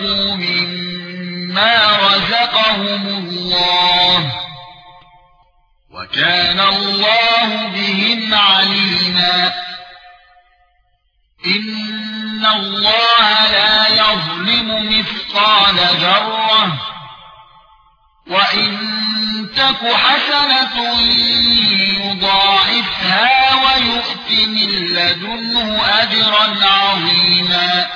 وأنفقوا مما رزقهم الله وكان الله بهم عليما إن الله لا يظلم مثقال ذرة وإن تك حسنة يضاعفها ويؤت من لدنه أجرا عظيما